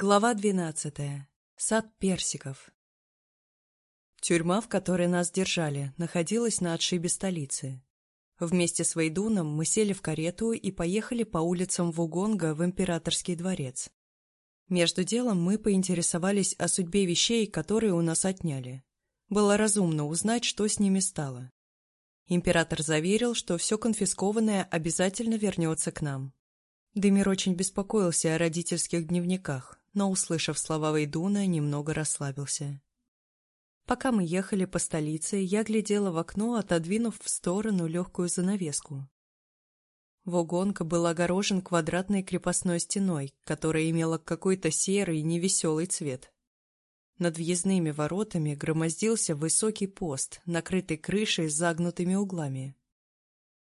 Глава двенадцатая. Сад персиков. Тюрьма, в которой нас держали, находилась на отшибе столицы. Вместе с Вейдуном мы сели в карету и поехали по улицам Вугонга в императорский дворец. Между делом мы поинтересовались о судьбе вещей, которые у нас отняли. Было разумно узнать, что с ними стало. Император заверил, что все конфискованное обязательно вернется к нам. Демир очень беспокоился о родительских дневниках, но, услышав слова Вейдуна, немного расслабился. Пока мы ехали по столице, я глядела в окно, отодвинув в сторону легкую занавеску. Вогонка был огорожен квадратной крепостной стеной, которая имела какой-то серый невеселый цвет. Над въездными воротами громоздился высокий пост, накрытый крышей с загнутыми углами.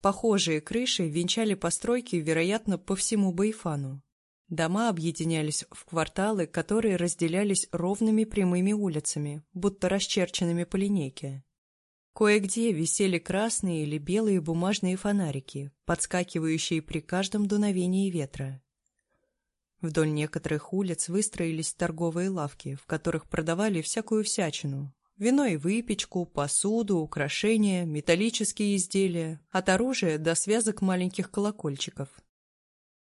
Похожие крыши венчали постройки, вероятно, по всему Байфану. Дома объединялись в кварталы, которые разделялись ровными прямыми улицами, будто расчерченными по линейке. Кое-где висели красные или белые бумажные фонарики, подскакивающие при каждом дуновении ветра. Вдоль некоторых улиц выстроились торговые лавки, в которых продавали всякую всячину. Вино и выпечку, посуду, украшения, металлические изделия, от оружия до связок маленьких колокольчиков –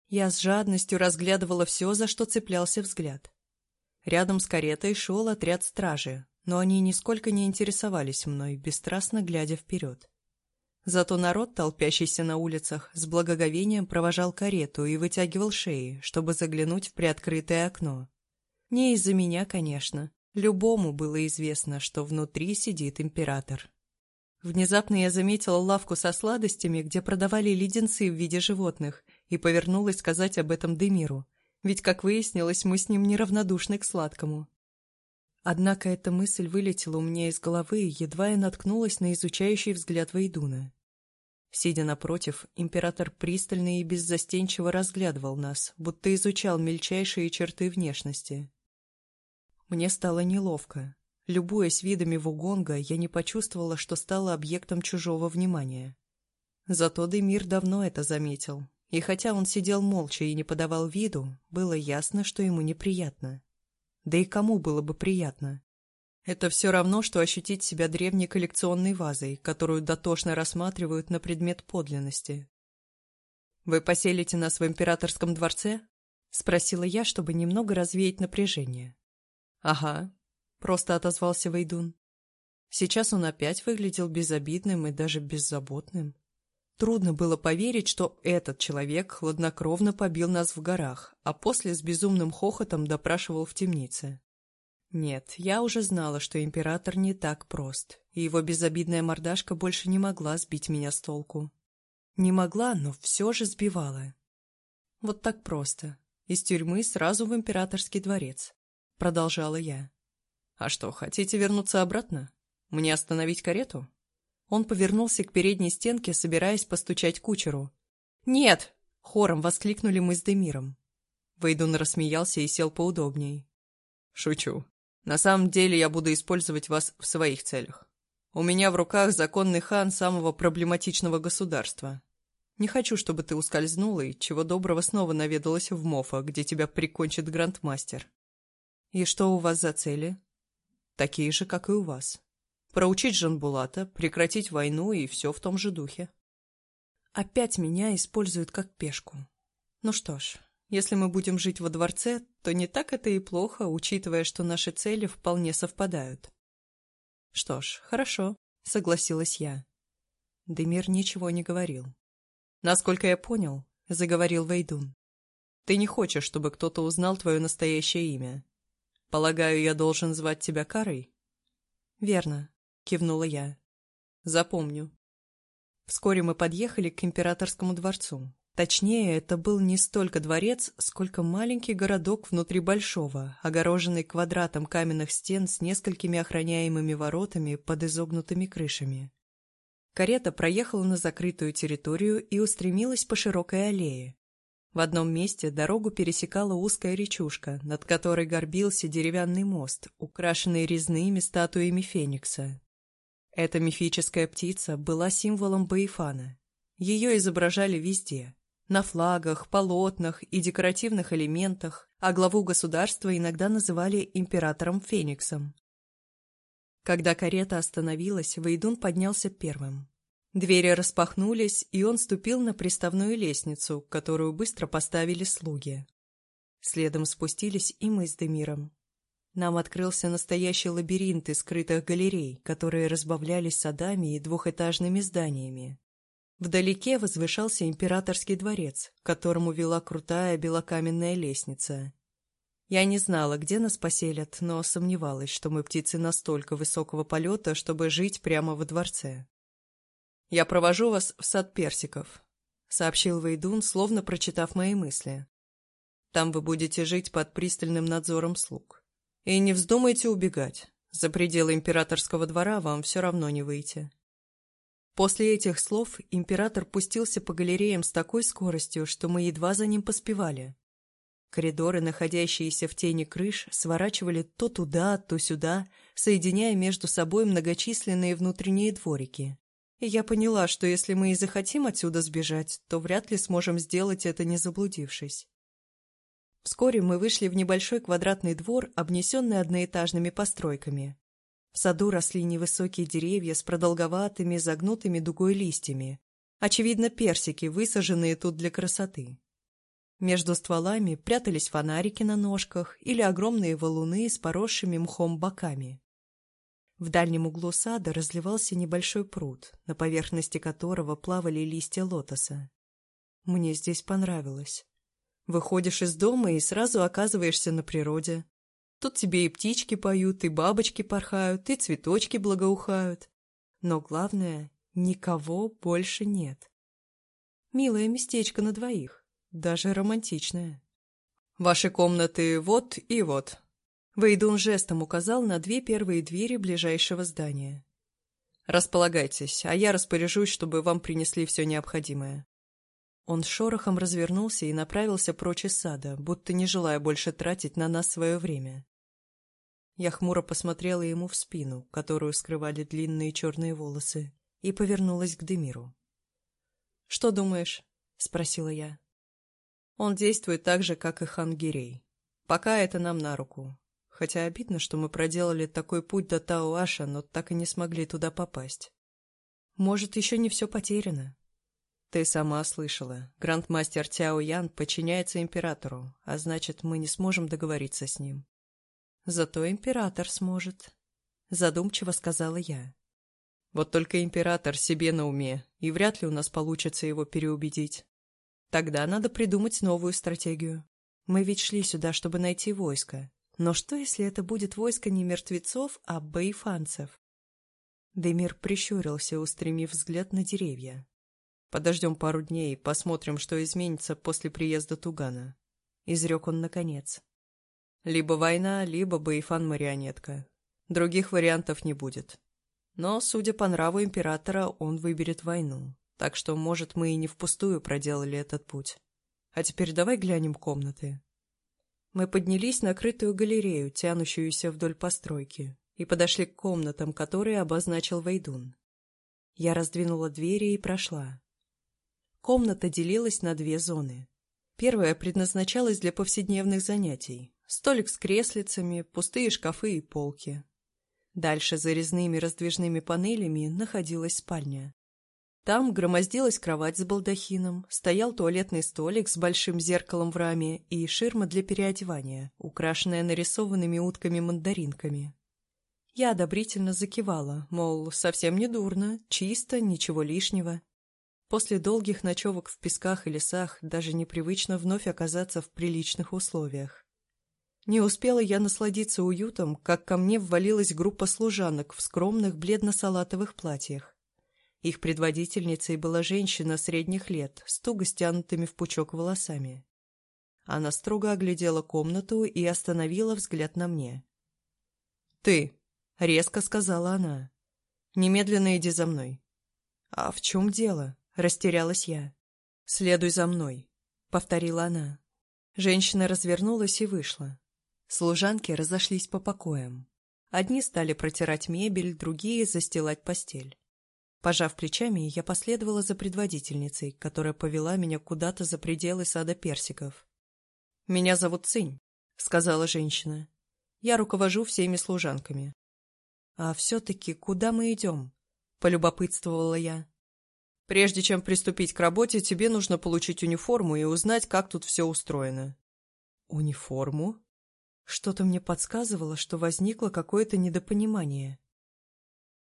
я с жадностью разглядывала все, за что цеплялся взгляд. Рядом с каретой шел отряд стражи, но они нисколько не интересовались мной, бесстрастно глядя вперед. Зато народ, толпящийся на улицах, с благоговением провожал карету и вытягивал шеи, чтобы заглянуть в приоткрытое окно. Не из-за меня, конечно. Любому было известно, что внутри сидит император. Внезапно я заметила лавку со сладостями, где продавали леденцы в виде животных, и повернулась сказать об этом Демиру, ведь, как выяснилось, мы с ним неравнодушны к сладкому. Однако эта мысль вылетела у меня из головы, едва я наткнулась на изучающий взгляд Вейдуна. Сидя напротив, император пристально и беззастенчиво разглядывал нас, будто изучал мельчайшие черты внешности. Мне стало неловко. Любуясь видами Вугонга, я не почувствовала, что стала объектом чужого внимания. Зато Демир давно это заметил и хотя он сидел молча и не подавал виду, было ясно, что ему неприятно. Да и кому было бы приятно? Это все равно, что ощутить себя древней коллекционной вазой, которую дотошно рассматривают на предмет подлинности. «Вы поселите нас в императорском дворце?» — спросила я, чтобы немного развеять напряжение. «Ага», — просто отозвался Вейдун. Сейчас он опять выглядел безобидным и даже беззаботным. Трудно было поверить, что этот человек хладнокровно побил нас в горах, а после с безумным хохотом допрашивал в темнице. Нет, я уже знала, что император не так прост, и его безобидная мордашка больше не могла сбить меня с толку. Не могла, но все же сбивала. Вот так просто. Из тюрьмы сразу в императорский дворец. Продолжала я. А что, хотите вернуться обратно? Мне остановить карету? Он повернулся к передней стенке, собираясь постучать кучеру. «Нет!» — хором воскликнули мы с Демиром. Вейдун рассмеялся и сел поудобней. «Шучу. На самом деле я буду использовать вас в своих целях. У меня в руках законный хан самого проблематичного государства. Не хочу, чтобы ты ускользнула и чего доброго снова наведалась в Мофа, где тебя прикончит грандмастер. И что у вас за цели? Такие же, как и у вас. Проучить Жанбулата, прекратить войну и все в том же духе. Опять меня используют как пешку. Ну что ж, если мы будем жить во дворце, то не так это и плохо, учитывая, что наши цели вполне совпадают. Что ж, хорошо, согласилась я. Демир ничего не говорил. Насколько я понял, заговорил Вейдун. Ты не хочешь, чтобы кто-то узнал твое настоящее имя. Полагаю, я должен звать тебя Карой? Верно, кивнула я. Запомню. Вскоре мы подъехали к императорскому дворцу. Точнее, это был не столько дворец, сколько маленький городок внутри большого, огороженный квадратом каменных стен с несколькими охраняемыми воротами под изогнутыми крышами. Карета проехала на закрытую территорию и устремилась по широкой аллее. В одном месте дорогу пересекала узкая речушка, над которой горбился деревянный мост, украшенный резными статуями феникса. Эта мифическая птица была символом Баифана. Ее изображали везде. На флагах, полотнах и декоративных элементах, а главу государства иногда называли императором Фениксом. Когда карета остановилась, Вейдун поднялся первым. Двери распахнулись, и он ступил на приставную лестницу, которую быстро поставили слуги. Следом спустились и мы с Демиром. Нам открылся настоящий лабиринт из скрытых галерей, которые разбавлялись садами и двухэтажными зданиями. Вдалеке возвышался императорский дворец, к которому вела крутая белокаменная лестница. Я не знала, где нас поселят, но сомневалась, что мы птицы настолько высокого полета, чтобы жить прямо во дворце. «Я провожу вас в сад персиков», — сообщил Вейдун, словно прочитав мои мысли. «Там вы будете жить под пристальным надзором слуг. И не вздумайте убегать. За пределы императорского двора вам все равно не выйти». После этих слов император пустился по галереям с такой скоростью, что мы едва за ним поспевали. Коридоры, находящиеся в тени крыш, сворачивали то туда, то сюда, соединяя между собой многочисленные внутренние дворики. И я поняла, что если мы и захотим отсюда сбежать, то вряд ли сможем сделать это, не заблудившись. Вскоре мы вышли в небольшой квадратный двор, обнесенный одноэтажными постройками. В саду росли невысокие деревья с продолговатыми, загнутыми дугой листьями. Очевидно, персики, высаженные тут для красоты. Между стволами прятались фонарики на ножках или огромные валуны с поросшими мхом боками. В дальнем углу сада разливался небольшой пруд, на поверхности которого плавали листья лотоса. Мне здесь понравилось. Выходишь из дома и сразу оказываешься на природе. Тут тебе и птички поют, и бабочки порхают, и цветочки благоухают. Но главное, никого больше нет. Милое местечко на двоих, даже романтичное. Ваши комнаты вот и вот. Вейдун жестом указал на две первые двери ближайшего здания. Располагайтесь, а я распоряжусь, чтобы вам принесли все необходимое. Он шорохом развернулся и направился прочь из сада, будто не желая больше тратить на нас свое время. Я хмуро посмотрела ему в спину, которую скрывали длинные черные волосы, и повернулась к Демиру. «Что думаешь?» — спросила я. «Он действует так же, как и хан Гирей. Пока это нам на руку. Хотя обидно, что мы проделали такой путь до Тауаша, но так и не смогли туда попасть. Может, еще не все потеряно?» «Ты сама слышала. Грандмастер Тяо Ян подчиняется императору, а значит, мы не сможем договориться с ним. Зато император сможет, задумчиво сказала я. Вот только император себе на уме, и вряд ли у нас получится его переубедить. Тогда надо придумать новую стратегию. Мы ведь шли сюда, чтобы найти войско. Но что, если это будет войско не мертвецов, а боефанцев? Демир прищурился, устремив взгляд на деревья. «Подождем пару дней, посмотрим, что изменится после приезда Тугана», — изрек он наконец. Либо война, либо Баифан-марионетка. Других вариантов не будет. Но, судя по нраву императора, он выберет войну. Так что, может, мы и не впустую проделали этот путь. А теперь давай глянем комнаты. Мы поднялись на крытую галерею, тянущуюся вдоль постройки, и подошли к комнатам, которые обозначил Вейдун. Я раздвинула двери и прошла. Комната делилась на две зоны. Первая предназначалась для повседневных занятий, Столик с креслицами, пустые шкафы и полки. Дальше за резными раздвижными панелями находилась спальня. Там громоздилась кровать с балдахином, стоял туалетный столик с большим зеркалом в раме и ширма для переодевания, украшенная нарисованными утками-мандаринками. Я одобрительно закивала, мол, совсем не дурно, чисто, ничего лишнего. После долгих ночевок в песках и лесах даже непривычно вновь оказаться в приличных условиях. Не успела я насладиться уютом, как ко мне ввалилась группа служанок в скромных бледно-салатовых платьях. Их предводительницей была женщина средних лет, с туго стянутыми в пучок волосами. Она строго оглядела комнату и остановила взгляд на мне. «Ты!» — резко сказала она. «Немедленно иди за мной». «А в чем дело?» — растерялась я. «Следуй за мной», — повторила она. Женщина развернулась и вышла. Служанки разошлись по покоям. Одни стали протирать мебель, другие — застилать постель. Пожав плечами, я последовала за предводительницей, которая повела меня куда-то за пределы сада персиков. «Меня зовут Цинь», — сказала женщина. «Я руковожу всеми служанками». «А все-таки куда мы идем?» — полюбопытствовала я. «Прежде чем приступить к работе, тебе нужно получить униформу и узнать, как тут все устроено». «Униформу?» Что-то мне подсказывало, что возникло какое-то недопонимание.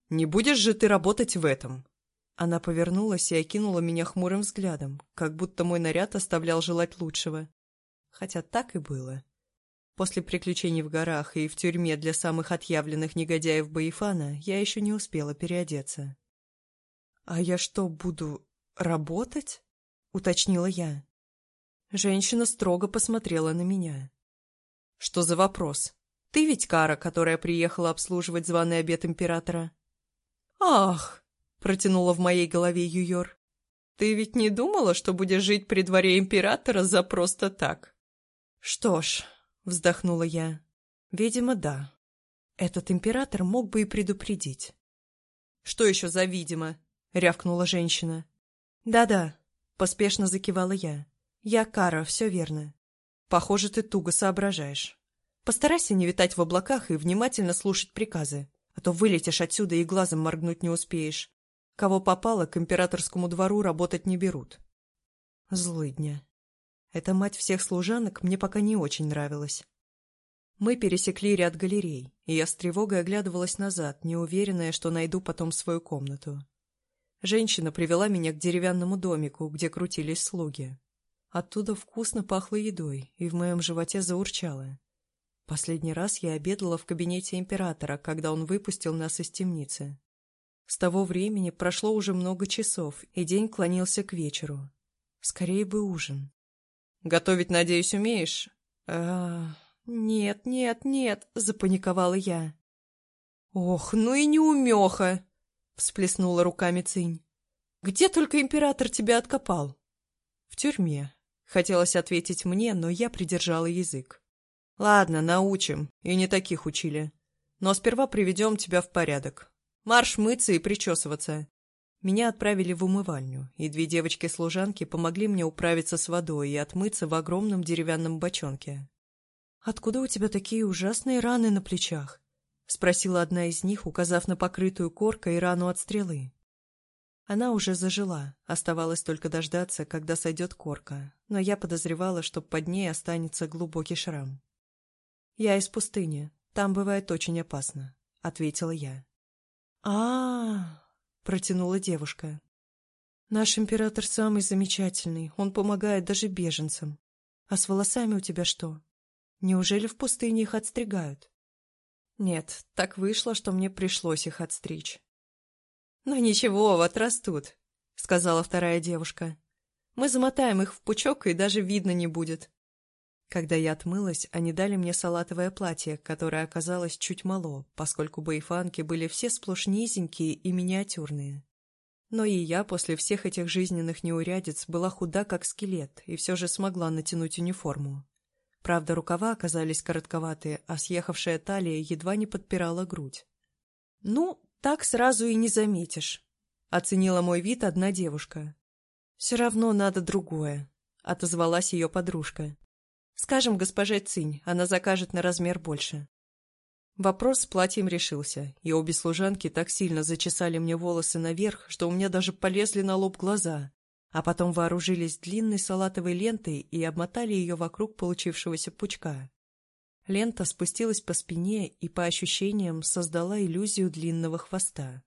«Не будешь же ты работать в этом?» Она повернулась и окинула меня хмурым взглядом, как будто мой наряд оставлял желать лучшего. Хотя так и было. После приключений в горах и в тюрьме для самых отъявленных негодяев Баифана я еще не успела переодеться. «А я что, буду работать?» — уточнила я. Женщина строго посмотрела на меня. «Что за вопрос? Ты ведь Кара, которая приехала обслуживать званый обед императора?» «Ах!» — протянула в моей голове Юйор. «Ты ведь не думала, что будешь жить при дворе императора за просто так?» «Что ж», — вздохнула я, — «видимо, да. Этот император мог бы и предупредить». «Что еще за видимо?» — рявкнула женщина. «Да-да», — поспешно закивала я. «Я Кара, все верно. Похоже, ты туго соображаешь. Постарайся не витать в облаках и внимательно слушать приказы а то вылетишь отсюда и глазом моргнуть не успеешь. Кого попало, к императорскому двору работать не берут. Злыдня. Эта мать всех служанок мне пока не очень нравилась. Мы пересекли ряд галерей, и я с тревогой оглядывалась назад, неуверенная, что найду потом свою комнату. Женщина привела меня к деревянному домику, где крутились слуги. Оттуда вкусно пахло едой, и в моем животе заурчало. Последний раз я обедала в кабинете императора, когда он выпустил нас из темницы. С того времени прошло уже много часов, и день клонился к вечеру. Скорее бы ужин. «Готовить, надеюсь, умеешь?» а, «Нет, нет, нет», — запаниковала я. «Ох, ну и неумеха!» — всплеснула руками Цинь. «Где только император тебя откопал?» «В тюрьме», — хотелось ответить мне, но я придержала язык. Ладно, научим, и не таких учили. Но сперва приведем тебя в порядок. Марш мыться и причесываться. Меня отправили в умывальню, и две девочки-служанки помогли мне управиться с водой и отмыться в огромном деревянном бочонке. «Откуда у тебя такие ужасные раны на плечах?» — спросила одна из них, указав на покрытую коркой рану от стрелы. Она уже зажила, оставалось только дождаться, когда сойдет корка, но я подозревала, что под ней останется глубокий шрам. «Я из пустыни. Там бывает очень опасно», — ответила я. а, протянула девушка. «Наш император самый замечательный. Он помогает даже беженцам. А с волосами у тебя что? Неужели в пустыне их отстригают?» «Нет, так вышло, что мне пришлось их отстричь». «Ну ничего, вот растут», — сказала вторая девушка. «Мы замотаем их в пучок, и даже видно не будет. Когда я отмылась, они дали мне салатовое платье, которое оказалось чуть мало, поскольку боефанки были все сплошь низенькие и миниатюрные. Но и я после всех этих жизненных неурядиц была худа как скелет и все же смогла натянуть униформу. Правда, рукава оказались коротковатые, а съехавшая талия едва не подпирала грудь. «Ну, так сразу и не заметишь», — оценила мой вид одна девушка. «Все равно надо другое», — отозвалась ее подружка. Скажем госпоже Цинь, она закажет на размер больше. Вопрос с платьем решился, и обе служанки так сильно зачесали мне волосы наверх, что у меня даже полезли на лоб глаза, а потом вооружились длинной салатовой лентой и обмотали ее вокруг получившегося пучка. Лента спустилась по спине и, по ощущениям, создала иллюзию длинного хвоста.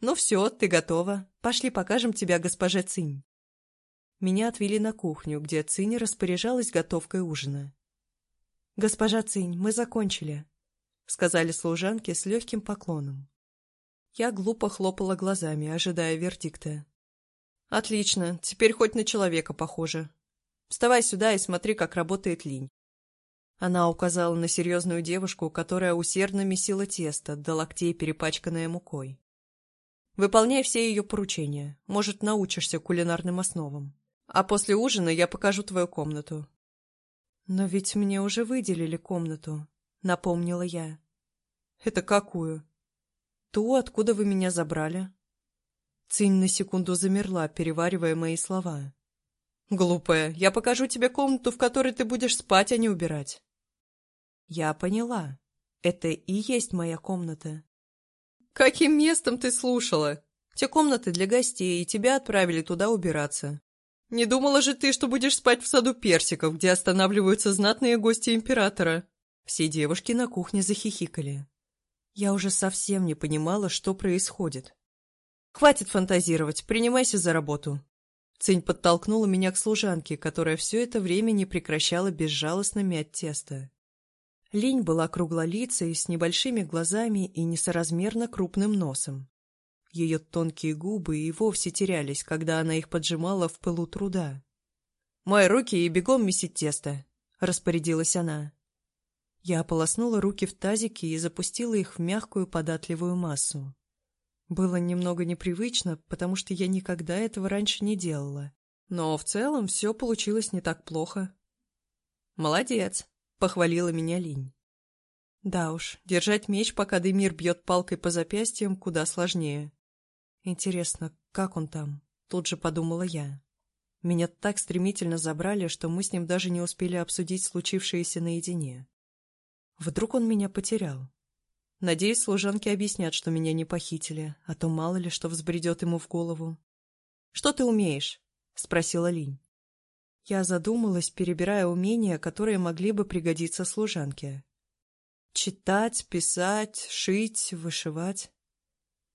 «Ну все, ты готова. Пошли покажем тебя госпоже Цинь». Меня отвели на кухню, где Цинь распоряжалась готовкой ужина. «Госпожа Цинь, мы закончили», — сказали служанки с легким поклоном. Я глупо хлопала глазами, ожидая вердикта. «Отлично, теперь хоть на человека похоже. Вставай сюда и смотри, как работает линь». Она указала на серьезную девушку, которая усердно месила тесто, до локтей перепачканное мукой. «Выполняй все ее поручения. Может, научишься кулинарным основам». А после ужина я покажу твою комнату. Но ведь мне уже выделили комнату, напомнила я. Это какую? Ту, откуда вы меня забрали. Цинь на секунду замерла, переваривая мои слова. «Глупая, я покажу тебе комнату, в которой ты будешь спать, а не убирать». «Я поняла. Это и есть моя комната». «Каким местом ты слушала? Те комнаты для гостей, и тебя отправили туда убираться. Не думала же ты, что будешь спать в саду персиков, где останавливаются знатные гости императора?» Все девушки на кухне захихикали. Я уже совсем не понимала, что происходит. «Хватит фантазировать, принимайся за работу». Цинь подтолкнула меня к служанке, которая все это время не прекращала безжалостно мять тесто. Линь была круглолицей, с небольшими глазами и несоразмерно крупным носом. Ее тонкие губы и вовсе терялись, когда она их поджимала в пылу труда. «Мои руки и бегом месить тесто», — распорядилась она. Я ополоснула руки в тазике и запустила их в мягкую податливую массу. Было немного непривычно, потому что я никогда этого раньше не делала. Но в целом все получилось не так плохо. «Молодец!» — похвалила меня Линь. Да уж, держать меч, пока Демир бьет палкой по запястьям, куда сложнее. Интересно, как он там? Тут же подумала я. Меня так стремительно забрали, что мы с ним даже не успели обсудить случившееся наедине. Вдруг он меня потерял. Надеюсь, служанки объяснят, что меня не похитили, а то мало ли что взбредет ему в голову. «Что ты умеешь?» — спросила Линь. Я задумалась, перебирая умения, которые могли бы пригодиться служанке. Читать, писать, шить, вышивать.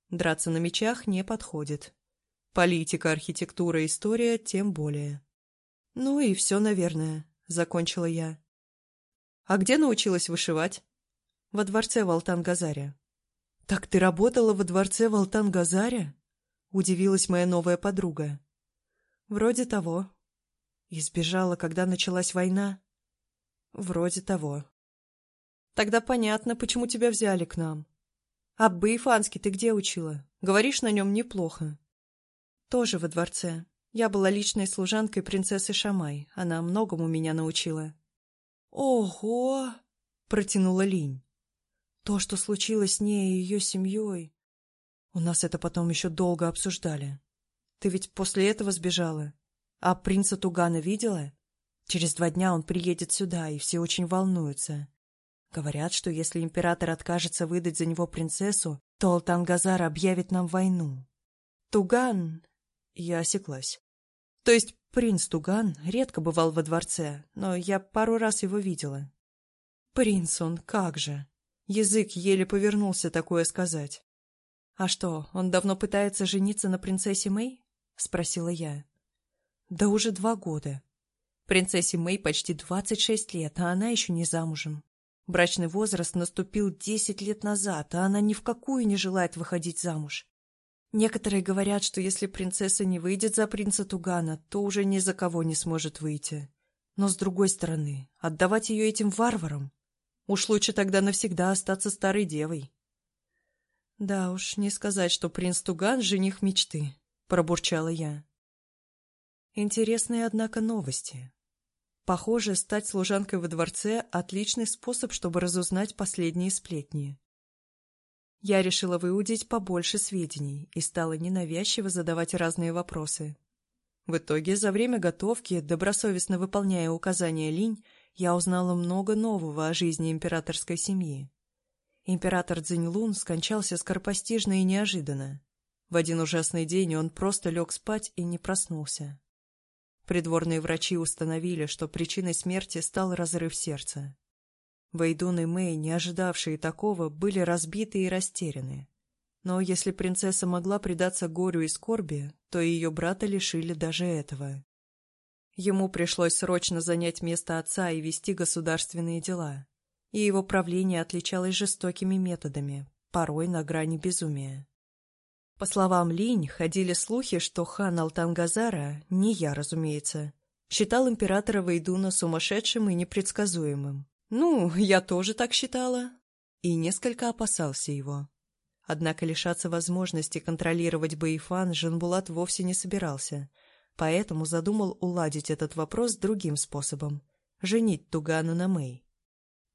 Драться на мечах не подходит. Политика, архитектура, история тем более. Ну и все, наверное, — закончила я. А где научилась вышивать? Во дворце в. Так ты работала во дворце в? Удивилась моя новая подруга. Вроде того. Избежала, когда началась война? Вроде того. Тогда понятно, почему тебя взяли к нам. А Баифанский ты где учила? Говоришь на нем неплохо. Тоже во дворце. Я была личной служанкой принцессы Шамай. Она многому меня научила. «Ого!» — протянула Линь. «То, что случилось с ней и ее семьей...» «У нас это потом еще долго обсуждали. Ты ведь после этого сбежала. А принца Тугана видела? Через два дня он приедет сюда, и все очень волнуются. Говорят, что если император откажется выдать за него принцессу, то Алтангазар объявит нам войну. Туган... Я осеклась. То есть Принц Туган редко бывал во дворце, но я пару раз его видела. Принц он, как же! Язык еле повернулся такое сказать. «А что, он давно пытается жениться на принцессе Мэй?» — спросила я. «Да уже два года. Принцессе Мэй почти двадцать шесть лет, а она еще не замужем. Брачный возраст наступил десять лет назад, а она ни в какую не желает выходить замуж. Некоторые говорят, что если принцесса не выйдет за принца Тугана, то уже ни за кого не сможет выйти. Но с другой стороны, отдавать ее этим варварам? Уж лучше тогда навсегда остаться старой девой. Да уж, не сказать, что принц Туган — жених мечты, — пробурчала я. Интересные, однако, новости. Похоже, стать служанкой во дворце — отличный способ, чтобы разузнать последние сплетни. Я решила выудить побольше сведений и стала ненавязчиво задавать разные вопросы. В итоге, за время готовки, добросовестно выполняя указания Линь, я узнала много нового о жизни императорской семьи. Император Цзиньлун скончался скоропостижно и неожиданно. В один ужасный день он просто лег спать и не проснулся. Придворные врачи установили, что причиной смерти стал разрыв сердца. Вейдун и Мэй, не ожидавшие такого, были разбиты и растеряны. Но если принцесса могла предаться горю и скорби, то ее брата лишили даже этого. Ему пришлось срочно занять место отца и вести государственные дела, и его правление отличалось жестокими методами, порой на грани безумия. По словам Линь, ходили слухи, что хан Алтангазара, не я, разумеется, считал императора Вейдуна сумасшедшим и непредсказуемым. Ну, я тоже так считала. И несколько опасался его. Однако лишаться возможности контролировать Баифан Жанбулат вовсе не собирался, поэтому задумал уладить этот вопрос другим способом — женить Тугану на Мэй.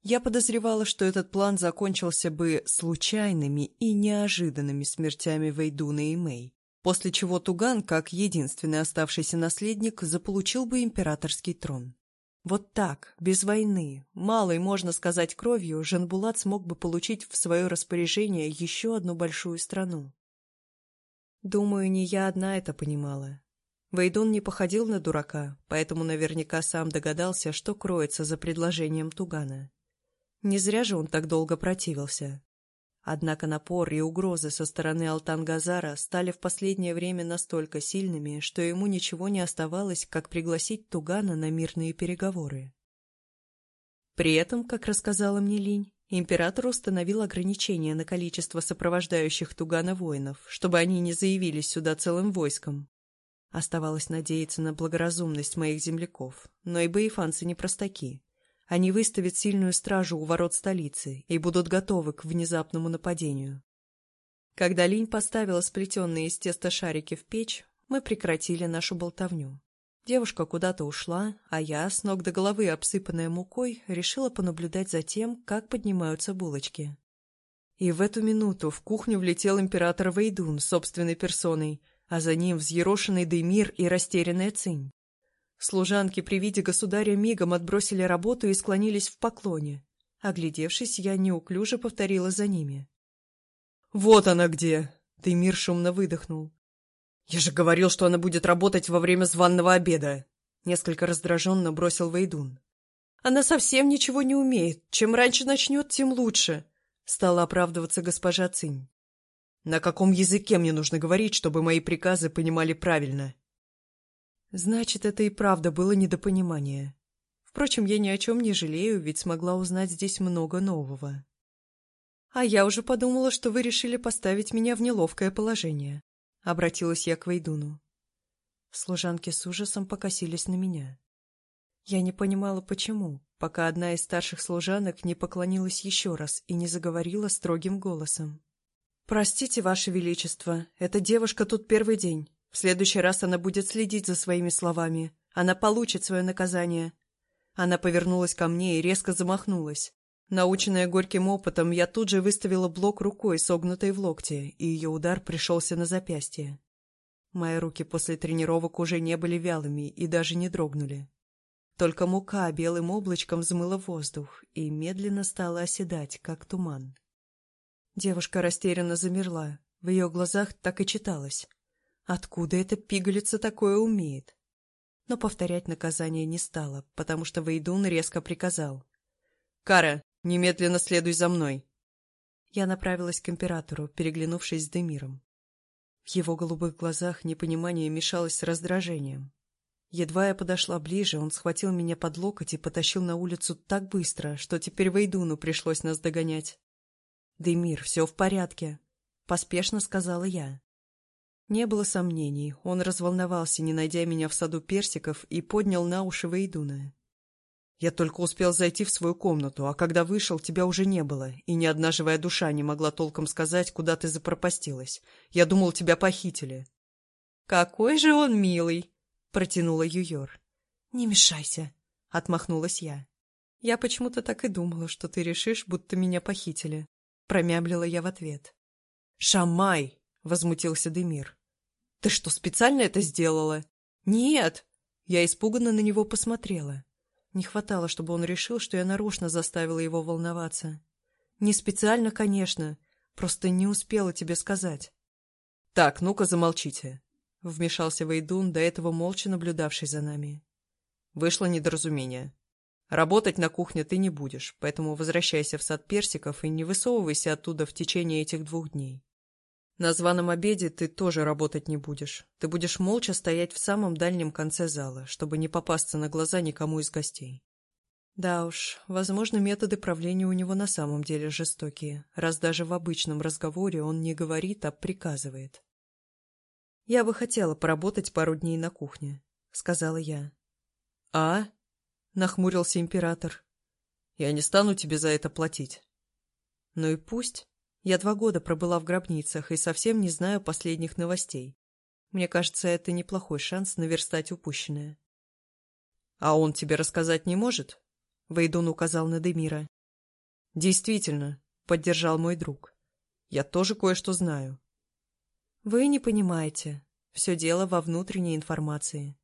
Я подозревала, что этот план закончился бы случайными и неожиданными смертями Вейдуна и Мэй, после чего Туган, как единственный оставшийся наследник, заполучил бы императорский трон. Вот так, без войны, малой, можно сказать, кровью, Жанбулат смог бы получить в свое распоряжение еще одну большую страну. Думаю, не я одна это понимала. Вейдун не походил на дурака, поэтому наверняка сам догадался, что кроется за предложением Тугана. Не зря же он так долго противился. Однако напор и угрозы со стороны Алтангазара стали в последнее время настолько сильными, что ему ничего не оставалось, как пригласить Тугана на мирные переговоры. При этом, как рассказала мне Линь, император установил ограничения на количество сопровождающих Тугана воинов, чтобы они не заявились сюда целым войском, Оставалось надеяться на благоразумность моих земляков, но и боефанцы не простаки. Они выставят сильную стражу у ворот столицы и будут готовы к внезапному нападению. Когда Линь поставила сплетенные из теста шарики в печь, мы прекратили нашу болтовню. Девушка куда-то ушла, а я, с ног до головы обсыпанная мукой, решила понаблюдать за тем, как поднимаются булочки. И в эту минуту в кухню влетел император Вейдун собственной персоной — а за ним взъерошенный Демир и растерянная Цинь. Служанки при виде государя мигом отбросили работу и склонились в поклоне. Оглядевшись, я неуклюже повторила за ними. «Вот она где!» — Демир шумно выдохнул. «Я же говорил, что она будет работать во время званного обеда!» Несколько раздраженно бросил Вейдун. «Она совсем ничего не умеет. Чем раньше начнет, тем лучше!» — стала оправдываться госпожа Цинь. На каком языке мне нужно говорить, чтобы мои приказы понимали правильно? Значит, это и правда было недопонимание. Впрочем, я ни о чем не жалею, ведь смогла узнать здесь много нового. А я уже подумала, что вы решили поставить меня в неловкое положение. Обратилась я к Вейдуну. Служанки с ужасом покосились на меня. Я не понимала, почему, пока одна из старших служанок не поклонилась еще раз и не заговорила строгим голосом. «Простите, Ваше Величество, эта девушка тут первый день. В следующий раз она будет следить за своими словами. Она получит свое наказание». Она повернулась ко мне и резко замахнулась. Наученная горьким опытом, я тут же выставила блок рукой, согнутой в локте, и ее удар пришелся на запястье. Мои руки после тренировок уже не были вялыми и даже не дрогнули. Только мука белым облачком взмыла воздух и медленно стала оседать, как туман. Девушка растерянно замерла. В ее глазах так и читалось. Откуда эта пигалица такое умеет? Но повторять наказание не стала, потому что Вейдун резко приказал. «Кара, немедленно следуй за мной!» Я направилась к императору, переглянувшись с Демиром. В его голубых глазах непонимание мешалось с раздражением. Едва я подошла ближе, он схватил меня под локоть и потащил на улицу так быстро, что теперь Вейдуну пришлось нас догонять. «Демир, все в порядке», — поспешно сказала я. Не было сомнений, он разволновался, не найдя меня в саду персиков, и поднял на уши Вейдуна. «Я только успел зайти в свою комнату, а когда вышел, тебя уже не было, и ни одна живая душа не могла толком сказать, куда ты запропастилась. Я думал, тебя похитили». «Какой же он милый!» — протянула Юйор. «Не мешайся», — отмахнулась я. «Я почему-то так и думала, что ты решишь, будто меня похитили». Промямлила я в ответ. «Шамай!» — возмутился Демир. «Ты что, специально это сделала?» «Нет!» Я испуганно на него посмотрела. Не хватало, чтобы он решил, что я нарочно заставила его волноваться. «Не специально, конечно. Просто не успела тебе сказать». «Так, ну-ка замолчите», — вмешался Вейдун, до этого молча наблюдавший за нами. Вышло недоразумение. Работать на кухне ты не будешь, поэтому возвращайся в сад персиков и не высовывайся оттуда в течение этих двух дней. На званом обеде ты тоже работать не будешь. Ты будешь молча стоять в самом дальнем конце зала, чтобы не попасться на глаза никому из гостей. Да уж, возможно, методы правления у него на самом деле жестокие, раз даже в обычном разговоре он не говорит, а приказывает. «Я бы хотела поработать пару дней на кухне», — сказала я. «А?» Нахмурился император. «Я не стану тебе за это платить». «Ну и пусть. Я два года пробыла в гробницах и совсем не знаю последних новостей. Мне кажется, это неплохой шанс наверстать упущенное». «А он тебе рассказать не может?» Вейдун указал на Демира. «Действительно», — поддержал мой друг. «Я тоже кое-что знаю». Вы не понимаете. Все дело во внутренней информации.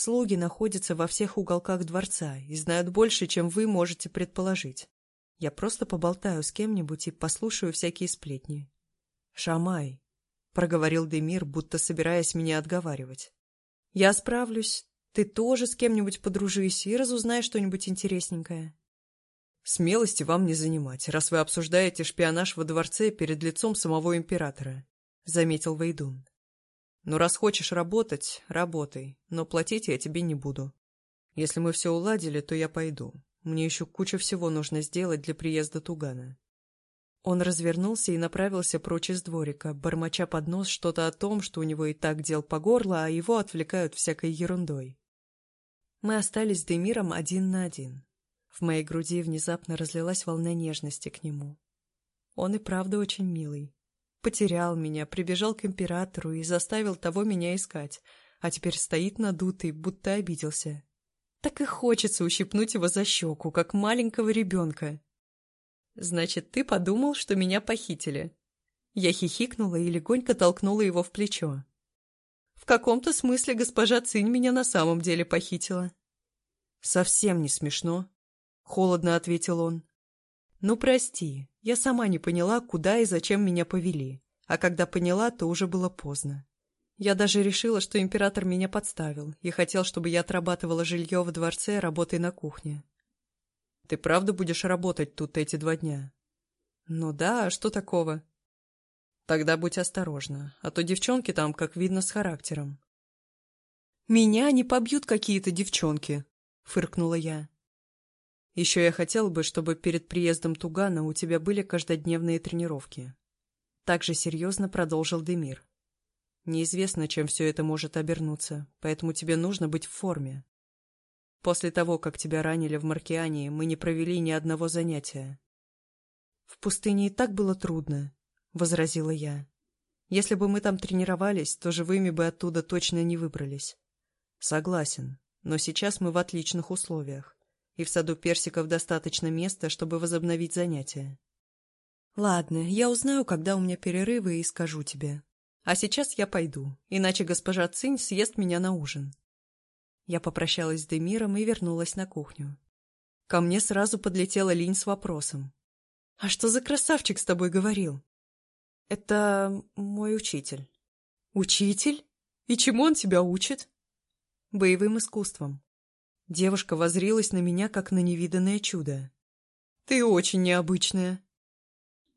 Слуги находятся во всех уголках дворца и знают больше, чем вы можете предположить. Я просто поболтаю с кем-нибудь и послушаю всякие сплетни. «Шамай», — проговорил Демир, будто собираясь меня отговаривать. «Я справлюсь. Ты тоже с кем-нибудь подружись и разузнай что-нибудь интересненькое». «Смелости вам не занимать, раз вы обсуждаете шпионаж во дворце перед лицом самого императора», — заметил Вейдун. «Ну, раз хочешь работать, работай, но платить я тебе не буду. Если мы все уладили, то я пойду. Мне еще куча всего нужно сделать для приезда Тугана». Он развернулся и направился прочь из дворика, бормоча под нос что-то о том, что у него и так дел по горло, а его отвлекают всякой ерундой. Мы остались с Демиром один на один. В моей груди внезапно разлилась волна нежности к нему. Он и правда очень милый. Потерял меня, прибежал к императору и заставил того меня искать, а теперь стоит надутый, будто обиделся. Так и хочется ущипнуть его за щеку, как маленького ребенка. «Значит, ты подумал, что меня похитили?» Я хихикнула и легонько толкнула его в плечо. «В каком-то смысле госпожа Цинь меня на самом деле похитила». «Совсем не смешно», Холодно ответил он. Ну, прости, я сама не поняла, куда и зачем меня повели. А когда поняла, то уже было поздно. Я даже решила, что император меня подставил и хотел, чтобы я отрабатывала жилье в дворце, работой на кухне. Ты правда будешь работать тут эти два дня? Ну да, а что такого? Тогда будь осторожна, а то девчонки там, как видно, с характером. Меня не побьют какие-то девчонки, фыркнула я. Еще я хотел бы, чтобы перед приездом Тугана у тебя были каждодневные тренировки. Также серьезно продолжил Демир. Неизвестно, чем все это может обернуться, поэтому тебе нужно быть в форме. После того, как тебя ранили в Маркиане, мы не провели ни одного занятия. В пустыне и так было трудно, — возразила я. Если бы мы там тренировались, то живыми бы оттуда точно не выбрались. Согласен, но сейчас мы в отличных условиях и в саду персиков достаточно места, чтобы возобновить занятия. Ладно, я узнаю, когда у меня перерывы, и скажу тебе. А сейчас я пойду, иначе госпожа Цинь съест меня на ужин. Я попрощалась с Демиром и вернулась на кухню. Ко мне сразу подлетела Линь с вопросом. «А что за красавчик с тобой говорил?» «Это мой учитель». «Учитель? И чему он тебя учит?» «Боевым искусством. Девушка возрилась на меня, как на невиданное чудо. «Ты очень необычная».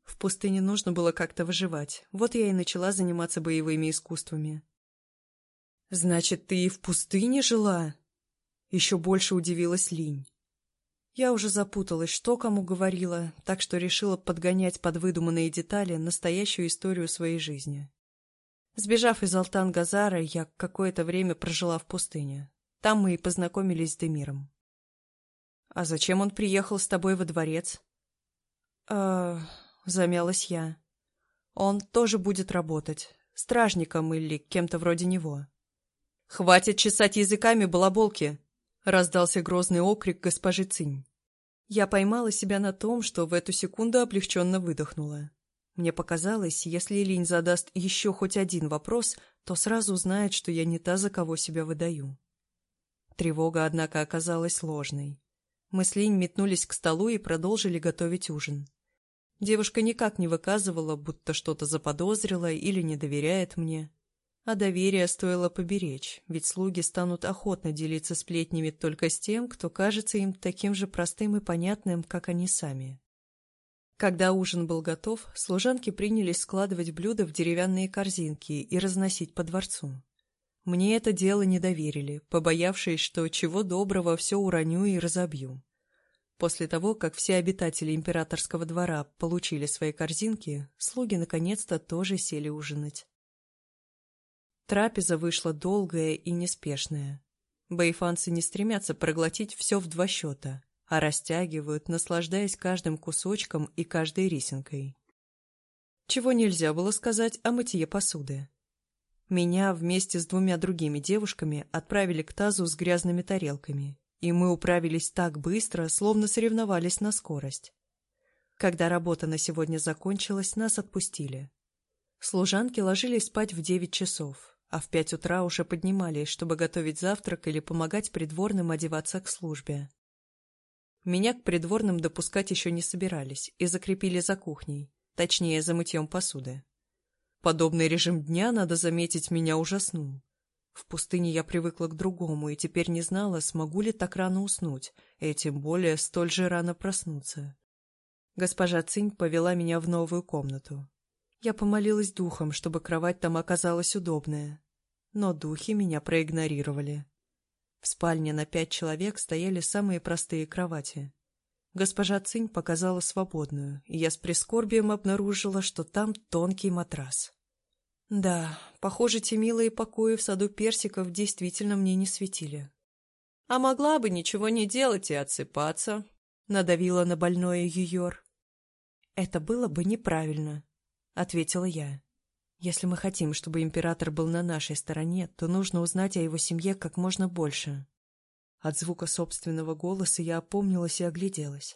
В пустыне нужно было как-то выживать, вот я и начала заниматься боевыми искусствами. «Значит, ты и в пустыне жила?» Еще больше удивилась Линь. Я уже запуталась, что кому говорила, так что решила подгонять под выдуманные детали настоящую историю своей жизни. Сбежав из Алтан-Газара, я какое-то время прожила в пустыне. Там мы и познакомились с Демиром. «А зачем он приехал с тобой во дворец?» «Э-э...» замялась я. «Он тоже будет работать. Стражником или кем-то вроде него». «Хватит чесать языками балаболки!» — раздался грозный окрик госпожи Цинь. Я поймала себя на том, что в эту секунду облегченно выдохнула. Мне показалось, если Линь задаст еще хоть один вопрос, то сразу узнает, что я не та, за кого себя выдаю. Тревога, однако, оказалась ложной. Мы с Линь метнулись к столу и продолжили готовить ужин. Девушка никак не выказывала, будто что-то заподозрила или не доверяет мне. А доверие стоило поберечь, ведь слуги станут охотно делиться сплетнями только с тем, кто кажется им таким же простым и понятным, как они сами. Когда ужин был готов, служанки принялись складывать блюда в деревянные корзинки и разносить по дворцу. Мне это дело не доверили, побоявшись, что чего доброго все уроню и разобью. После того, как все обитатели императорского двора получили свои корзинки, слуги наконец-то тоже сели ужинать. Трапеза вышла долгая и неспешная. Боефанцы не стремятся проглотить все в два счета, а растягивают, наслаждаясь каждым кусочком и каждой рисинкой. Чего нельзя было сказать о мытье посуды. Меня вместе с двумя другими девушками отправили к тазу с грязными тарелками, и мы управились так быстро, словно соревновались на скорость. Когда работа на сегодня закончилась, нас отпустили. Служанки ложились спать в девять часов, а в пять утра уже поднимались, чтобы готовить завтрак или помогать придворным одеваться к службе. Меня к придворным допускать еще не собирались и закрепили за кухней, точнее, за мытьем посуды. Подобный режим дня, надо заметить, меня ужаснул. В пустыне я привыкла к другому и теперь не знала, смогу ли так рано уснуть, и тем более столь же рано проснуться. Госпожа Цинь повела меня в новую комнату. Я помолилась духом, чтобы кровать там оказалась удобная. Но духи меня проигнорировали. В спальне на пять человек стояли самые простые кровати. Госпожа Цинь показала свободную, и я с прискорбием обнаружила, что там тонкий матрас. Да, похоже, те милые покои в саду персиков действительно мне не светили. А могла бы ничего не делать и отсыпаться, надавила на больное Юйор. Это было бы неправильно, ответила я. Если мы хотим, чтобы император был на нашей стороне, то нужно узнать о его семье как можно больше. От звука собственного голоса я опомнилась и огляделась.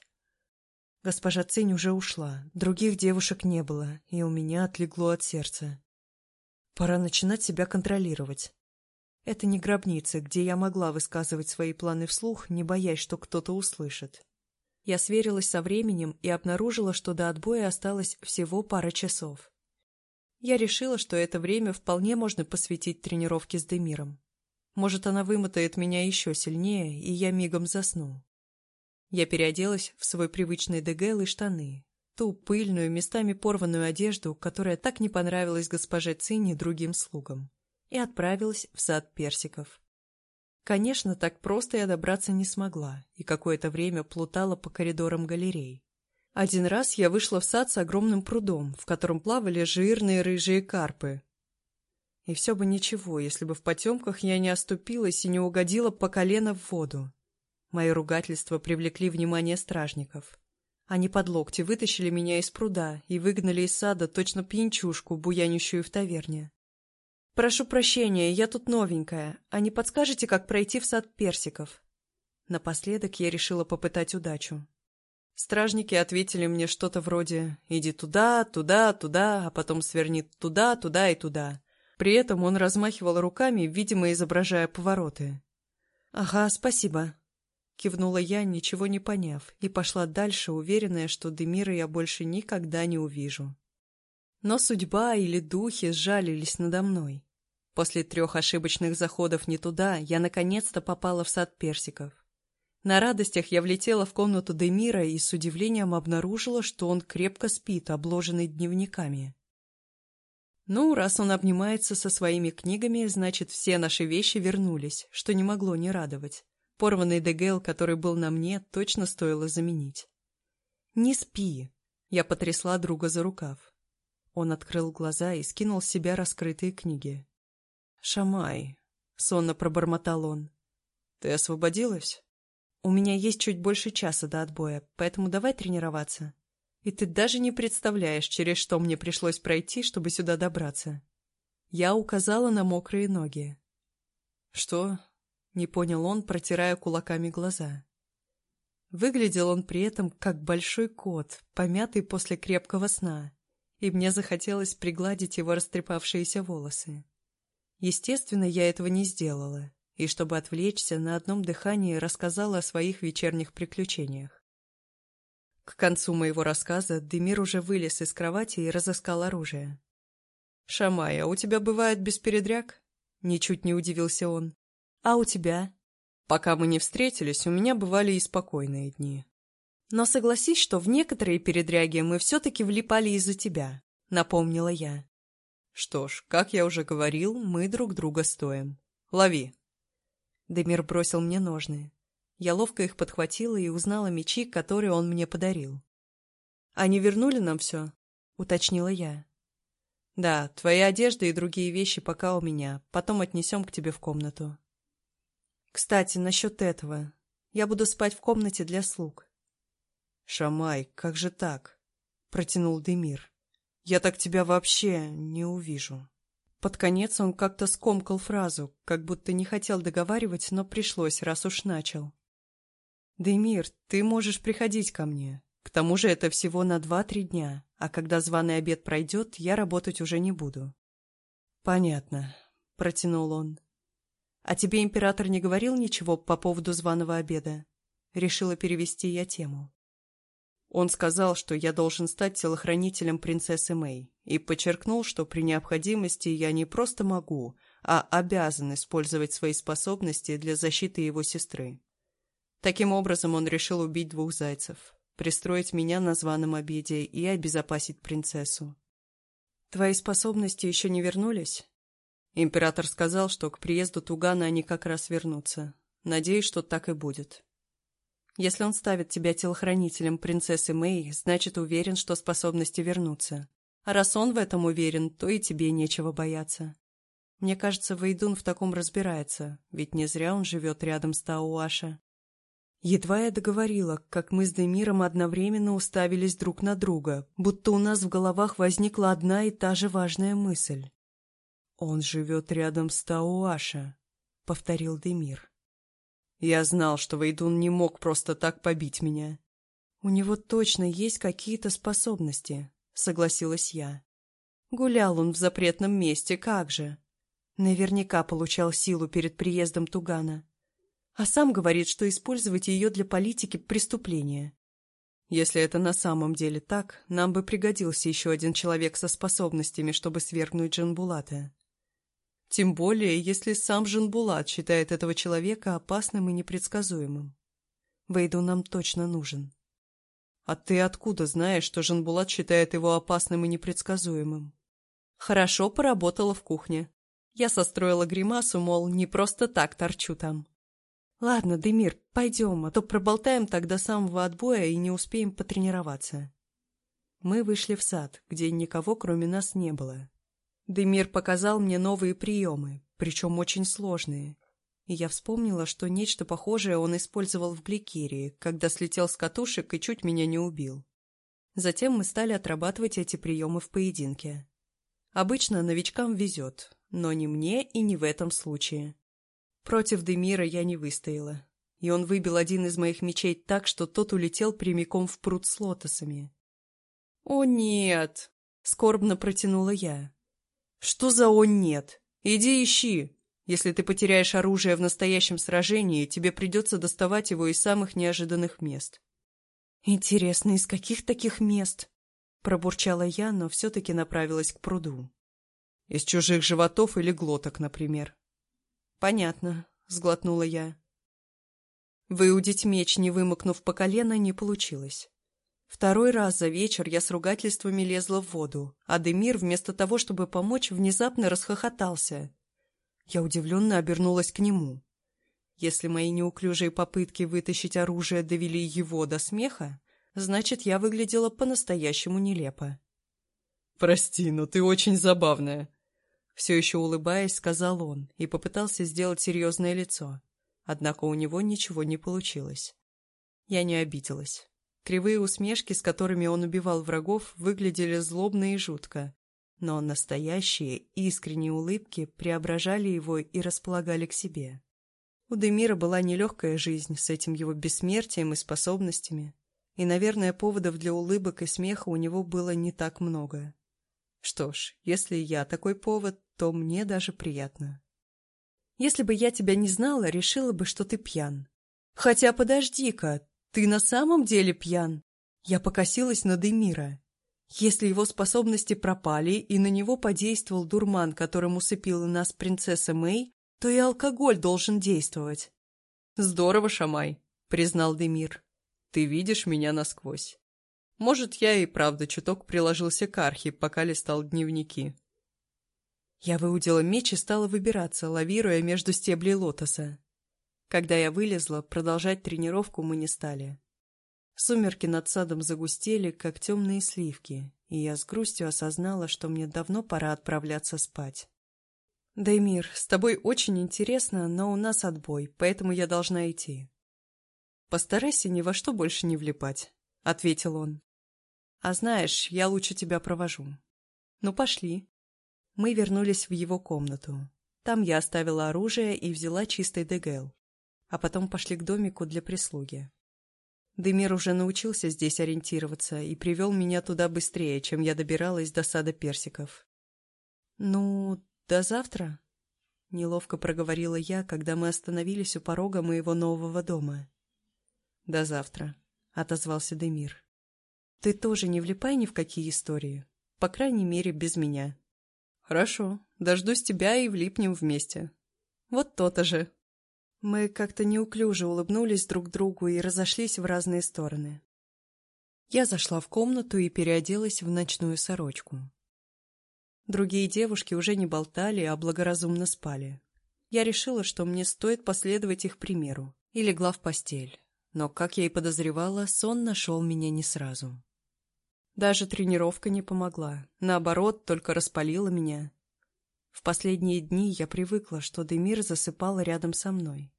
Госпожа Цинь уже ушла, других девушек не было, и у меня отлегло от сердца. Пора начинать себя контролировать. Это не гробница, где я могла высказывать свои планы вслух, не боясь, что кто-то услышит. Я сверилась со временем и обнаружила, что до отбоя осталось всего пара часов. Я решила, что это время вполне можно посвятить тренировке с Демиром. Может, она вымотает меня еще сильнее, и я мигом засну. Я переоделась в свой привычный дегел и штаны, ту пыльную, местами порванную одежду, которая так не понравилась госпоже Цинни другим слугам, и отправилась в сад персиков. Конечно, так просто я добраться не смогла, и какое-то время плутала по коридорам галерей. Один раз я вышла в сад с огромным прудом, в котором плавали жирные рыжие карпы. И все бы ничего, если бы в потемках я не оступилась и не угодила по колено в воду. Мои ругательства привлекли внимание стражников. Они под локти вытащили меня из пруда и выгнали из сада точно пьянчушку, буянищую в таверне. «Прошу прощения, я тут новенькая. А не подскажете, как пройти в сад персиков?» Напоследок я решила попытать удачу. Стражники ответили мне что-то вроде «иди туда, туда, туда, а потом сверни туда, туда и туда». При этом он размахивал руками, видимо, изображая повороты. «Ага, спасибо», — кивнула я, ничего не поняв, и пошла дальше, уверенная, что Демира я больше никогда не увижу. Но судьба или духи сжалились надо мной. После трех ошибочных заходов не туда я наконец-то попала в сад персиков. На радостях я влетела в комнату Демира и с удивлением обнаружила, что он крепко спит, обложенный дневниками. Ну, раз он обнимается со своими книгами, значит, все наши вещи вернулись, что не могло не радовать. Порванный Дегел, который был на мне, точно стоило заменить. «Не спи!» Я потрясла друга за рукав. Он открыл глаза и скинул с себя раскрытые книги. «Шамай!» — сонно пробормотал он. «Ты освободилась?» У меня есть чуть больше часа до отбоя, поэтому давай тренироваться. И ты даже не представляешь, через что мне пришлось пройти, чтобы сюда добраться. Я указала на мокрые ноги. Что? Не понял он, протирая кулаками глаза. Выглядел он при этом как большой кот, помятый после крепкого сна, и мне захотелось пригладить его растрепавшиеся волосы. Естественно, я этого не сделала и, чтобы отвлечься, на одном дыхании рассказала о своих вечерних приключениях. К концу моего рассказа Демир уже вылез из кровати и разыскал оружие. «Шамай, а у тебя бывает беспередряг?» Ничуть не удивился он. «А у тебя?» «Пока мы не встретились, у меня бывали и спокойные дни». «Но согласись, что в некоторые передряги мы все-таки влипали из-за тебя», — напомнила я. «Что ж, как я уже говорил, мы друг друга стоим. Лови». Демир бросил мне ножны. Я ловко их подхватила и узнала мечи, которые он мне подарил. «Они вернули нам все?» — уточнила я. «Да, твои одежды и другие вещи пока у меня, потом отнесем к тебе в комнату». «Кстати, насчет этого. Я буду спать в комнате для слуг». «Шамай, как же так?» — протянул Демир. «Я так тебя вообще не увижу». Под конец он как-то скомкал фразу, как будто не хотел договаривать, но пришлось, раз уж начал. «Демир, ты можешь приходить ко мне. К тому же это всего на два-три дня, а когда званый обед пройдет, я работать уже не буду. Понятно, протянул он. А тебе император не говорил ничего по поводу званого обеда? Решила перевести я тему. Он сказал, что я должен стать телохранителем принцессы Мэй, и подчеркнул, что при необходимости я не просто могу, а обязан использовать свои способности для защиты его сестры. Таким образом он решил убить двух зайцев, пристроить меня на званом обеде и обезопасить принцессу. Твои способности еще не вернулись? Император сказал, что к приезду Тугана они как раз вернутся. Надеюсь, что так и будет. Если он ставит тебя телохранителем принцессы Мэй, значит уверен, что способности вернутся. А раз он в этом уверен, то и тебе нечего бояться. Мне кажется, Вейдун в таком разбирается, ведь не зря он живет рядом с Тауаша. Едва я договорила, как мы с Демиром одновременно уставились друг на друга, будто у нас в головах возникла одна и та же важная мысль. «Он живет рядом с Тауаша», — повторил Демир. Я знал, что Вейдун не мог просто так побить меня. У него точно есть какие-то способности, согласилась я. Гулял он в запретном месте, как же. Наверняка получал силу перед приездом Тугана. А сам говорит, что использовать ее для политики – преступление. Если это на самом деле так, нам бы пригодился еще один человек со способностями, чтобы свергнуть Джанбулата. Тем более, если сам Жанбулат считает этого человека опасным и непредсказуемым. Вейду нам точно нужен. А ты откуда знаешь, что Жанбулат считает его опасным и непредсказуемым? Хорошо поработала в кухне. Я состроила гримасу, мол, не просто так торчу там. Ладно, Демир, пойдем, а то проболтаем так до самого отбоя и не успеем потренироваться. Мы вышли в сад, где никого кроме нас не было. Демир показал мне новые приемы, причем очень сложные. И я вспомнила, что нечто похожее он использовал в Бликирии, когда слетел с катушек и чуть меня не убил. Затем мы стали отрабатывать эти приемы в поединке. Обычно новичкам везет, но не мне и не в этом случае. Против Демира я не выстояла, и он выбил один из моих мечей так, что тот улетел прямиком в пруд с лотосами. «О, нет!» — скорбно протянула я. «Что за он нет? Иди ищи. Если ты потеряешь оружие в настоящем сражении, тебе придется доставать его из самых неожиданных мест». «Интересно, из каких таких мест?» Пробурчала я, но все-таки направилась к пруду. «Из чужих животов или глоток, например». «Понятно», — сглотнула я. Выудить меч, не вымокнув по колено, не получилось. Второй раз за вечер я с ругательствами лезла в воду, а Демир, вместо того, чтобы помочь, внезапно расхохотался. Я удивленно обернулась к нему. Если мои неуклюжие попытки вытащить оружие довели его до смеха, значит, я выглядела по-настоящему нелепо. «Прости, но ты очень забавная», — все еще улыбаясь, сказал он и попытался сделать серьезное лицо. Однако у него ничего не получилось. Я не обиделась. Кривые усмешки, с которыми он убивал врагов, выглядели злобно и жутко. Но настоящие, искренние улыбки преображали его и располагали к себе. У Демира была нелегкая жизнь с этим его бессмертием и способностями, и, наверное, поводов для улыбок и смеха у него было не так много. Что ж, если я такой повод, то мне даже приятно. Если бы я тебя не знала, решила бы, что ты пьян. Хотя подожди-ка, «Ты на самом деле пьян?» Я покосилась на Демира. Если его способности пропали, и на него подействовал дурман, которым усыпила нас принцесса Мэй, то и алкоголь должен действовать. «Здорово, Шамай», — признал Демир. «Ты видишь меня насквозь. Может, я и правда чуток приложился к архи, пока листал дневники». Я выудила меч и стала выбираться, лавируя между стеблей лотоса. Когда я вылезла, продолжать тренировку мы не стали. Сумерки над садом загустели, как темные сливки, и я с грустью осознала, что мне давно пора отправляться спать. «Даймир, с тобой очень интересно, но у нас отбой, поэтому я должна идти». «Постарайся ни во что больше не влипать», — ответил он. «А знаешь, я лучше тебя провожу». «Ну, пошли». Мы вернулись в его комнату. Там я оставила оружие и взяла чистый дегел а потом пошли к домику для прислуги. Демир уже научился здесь ориентироваться и привел меня туда быстрее, чем я добиралась до сада персиков. «Ну, до завтра?» — неловко проговорила я, когда мы остановились у порога моего нового дома. «До завтра», — отозвался Демир. «Ты тоже не влипай ни в какие истории. По крайней мере, без меня». «Хорошо, дождусь тебя и влипнем вместе». «Вот то-то же», мы как-то неуклюже улыбнулись друг другу и разошлись в разные стороны. Я зашла в комнату и переоделась в ночную сорочку. Другие девушки уже не болтали, а благоразумно спали. Я решила, что мне стоит последовать их примеру, и легла в постель. Но, как я и подозревала, сон нашел меня не сразу. Даже тренировка не помогла, наоборот, только распалила меня. В последние дни я привыкла, что Демир засыпал рядом со мной,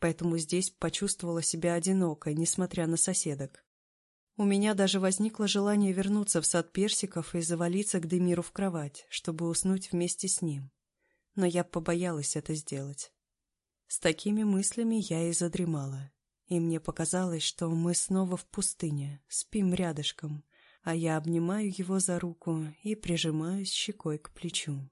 поэтому здесь почувствовала себя одинокой, несмотря на соседок. У меня даже возникло желание вернуться в сад персиков и завалиться к Демиру в кровать, чтобы уснуть вместе с ним. Но я побоялась это сделать. С такими мыслями я и задремала, и мне показалось, что мы снова в пустыне, спим рядышком, а я обнимаю его за руку и прижимаюсь щекой к плечу.